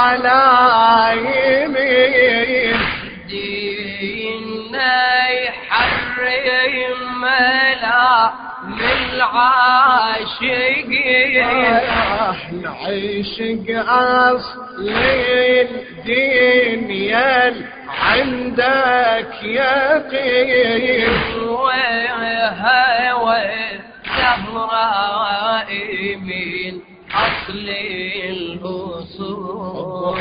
يا لايمين دينا يحرم ملا من العاشقين نعيش اصل الدين يل عندك يقين. وهوى الزهراء من أصل الأصول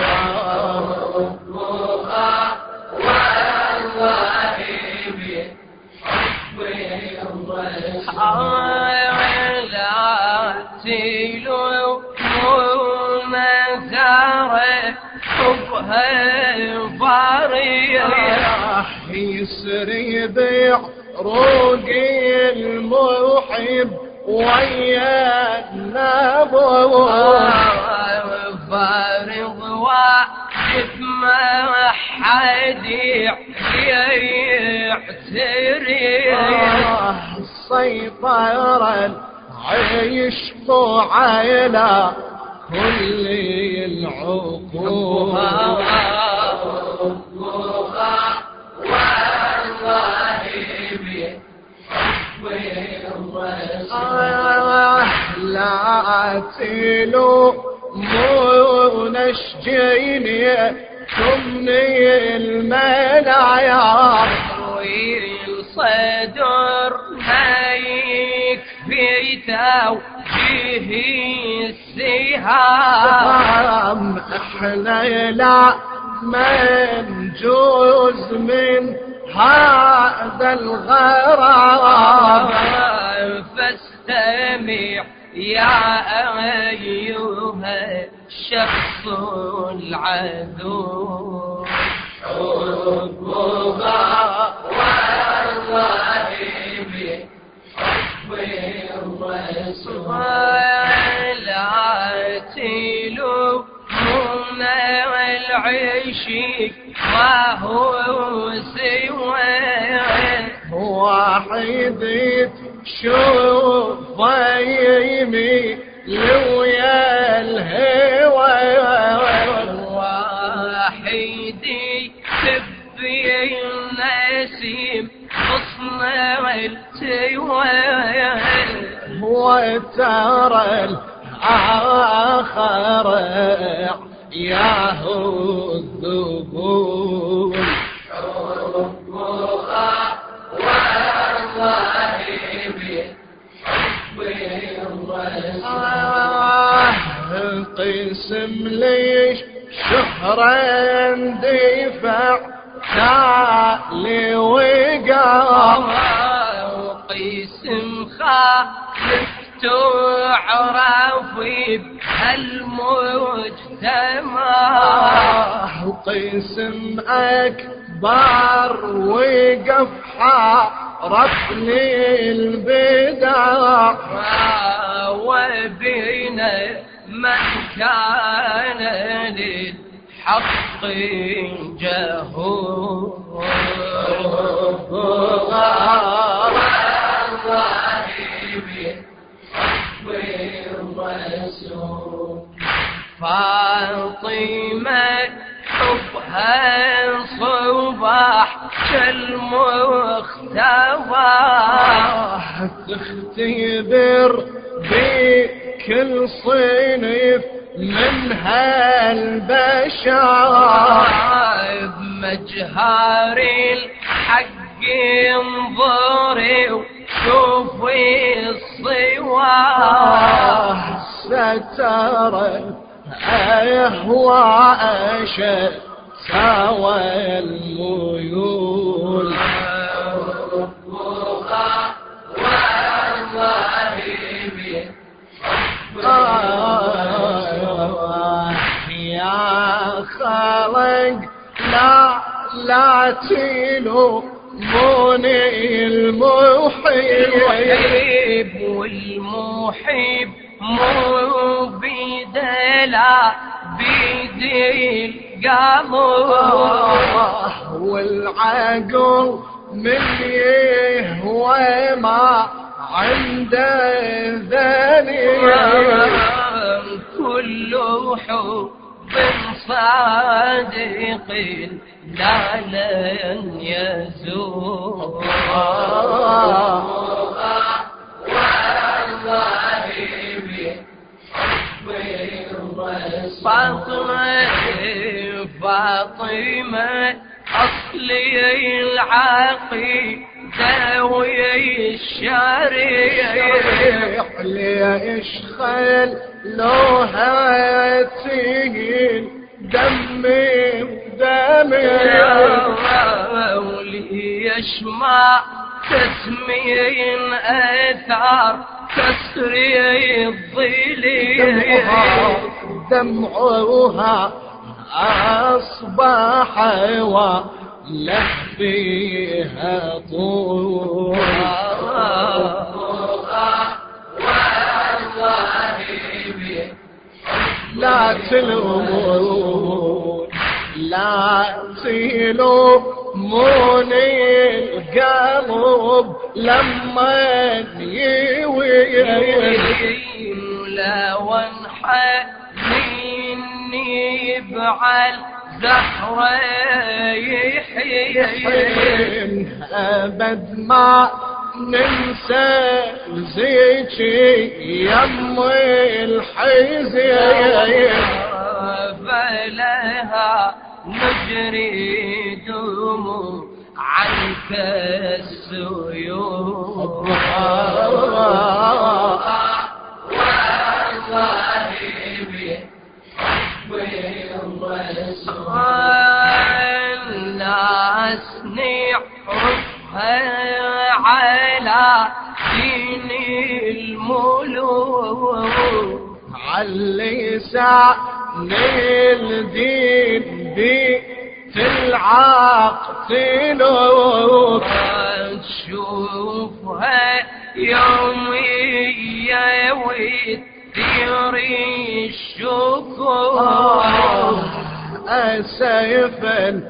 لا تلومون ثار حبها ضريح يسري بعروق المحب ويا النبو فارغ واقف ما حد يعتري سيطر العشق على كل العقول لا تلومون اشجيني تمني المنايا الصدر هيك في توجيه السهام إحنا لا منجوز من هذا الغرام. فاستمع يا أيها الشخص العذور حبها والله بحب الرسول. لا تلومون العشق وهو سوى واحد تشوف يمي لويا الهوى. واحد تبي النسيم اصنع التوال وترى الآخر ياهو الذبول قسم ليش شهرا دفع تالي وقام وقيسم خالف تعرف بهالمجتمع. قسم أكبر وقف حارف للبدع وبين من كان للحق جهور فاطمة حبها صباح كالمختبر. تختبر بكل صنف من هالبشر. بمجهار الحق انظري وشوفي الصور سترى أهوى أشد سوى الميول. لا تلوموني المحيب والمحيب مو بيدلا بيدي القمر والعقل من يهوى ما عنده ذنب كل حب صادق لا لن يزول فاطمة فاطمة أصلي العقيدة. ويا الشريع ليش خلوها تهين دمي دمي وليش ما تسمين أثار تسري الظليل. دمعها أصبح وله فيها طول لا تلومون لا تلوموني القلب لما يوي لا وانحني بعل يحيي أبد ما ننسى زيتي يم الحزين فلها نجري دموع عنك السيوف. الناس نعرفها على دين الملوك علي سعني الدين بي العاق تلوك تشوفها يومية وتثير أسيفا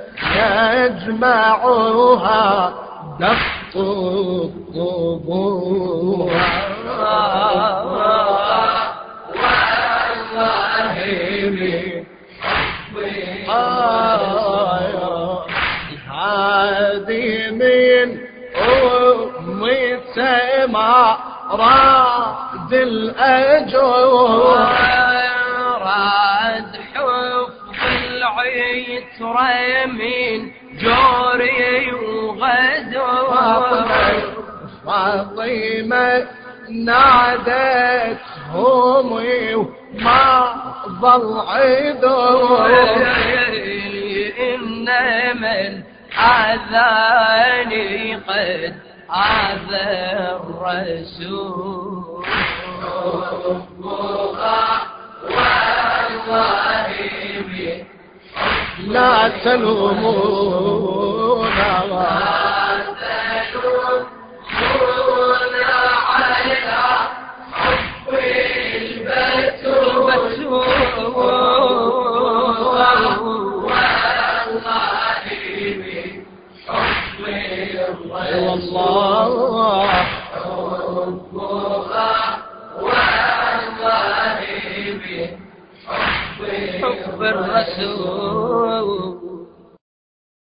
يجمعها دفط الطبور هذه من أمي سما راد الأجور. العترة من جوري وغدور فاطمة نادتهم وما ظل عدور إن من أذاني قد هذا الرسول لا تلومون